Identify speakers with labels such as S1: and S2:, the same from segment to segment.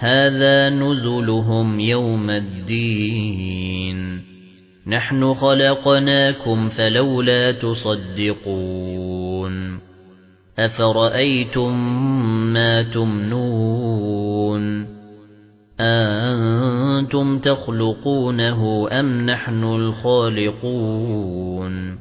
S1: هَذَا نُزُلُهُمْ يَوْمَ الدِّينِ. نَحْنُ خَلَقْنَاكُمْ فَلَوْلَا تُصَدِّقُونَ. أَفَرَأَيْتُم مَّا تُمْنُونَ؟ أَنتُمْ تَخْلُقُونَهُ أَمْ نَحْنُ الْخَالِقُونَ؟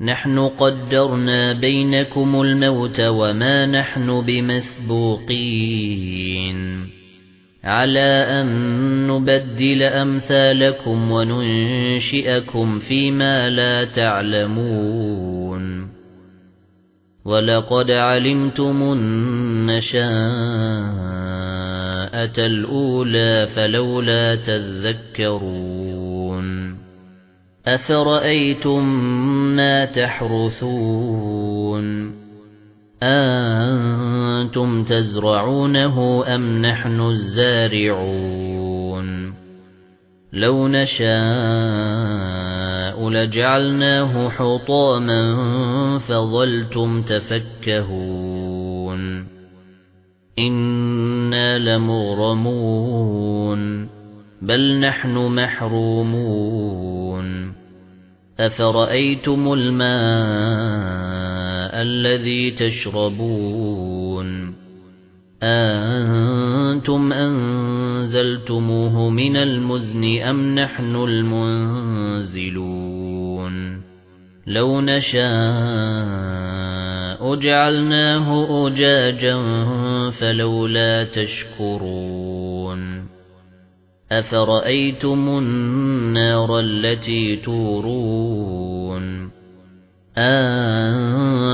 S1: نَحْنُ قَدَّرْنَا بَيْنَكُمُ الْمَوْتَ وَمَا نَحْنُ بِمَسْبُوقِينَ. عَلَى أَن نُّبَدِّلَ أَمْثَالَكُمْ وَنُنشِئَكُمْ فِيمَا لَا تَعْلَمُونَ. وَلَقَدْ عَلِمْتُمُ النَّشَاءَةَ الْأُولَى فَلَوْلَا تَذَكَّرُونَ. أَفَرَأَيْتُم مَّا تَحْرُثُونَ؟ أَنتُمْ تَزْرَعُونَهُ أَمْ نَحْنُ الزَّارِعُونَ لَوْ نَشَاءُ لَجَعَلْنَاهُ حُطَامًا فَظَلْتُمْ تَفَكَّهُونَ إِنَّا لَمُغْرَمُونَ بَلْ نَحْنُ مَحْرُومُونَ أَفَرَأَيْتُمُ الْمَاءَ الَّذِي تَشْرَبُونَ. أَنْتُمْ أَنزَلْتُمُوهُ مِنَ الْمُزْنِ أَمْ نَحْنُ الْمُنزِلُونَ؟ لَوْ نَشَاءُ جَعَلْنَاهُ أُجَاجًا فَلَوْلَا تَشْكُرُونَ. أَفَرَأَيْتُمُ النَّارَ الَّتِي تُورُونَ؟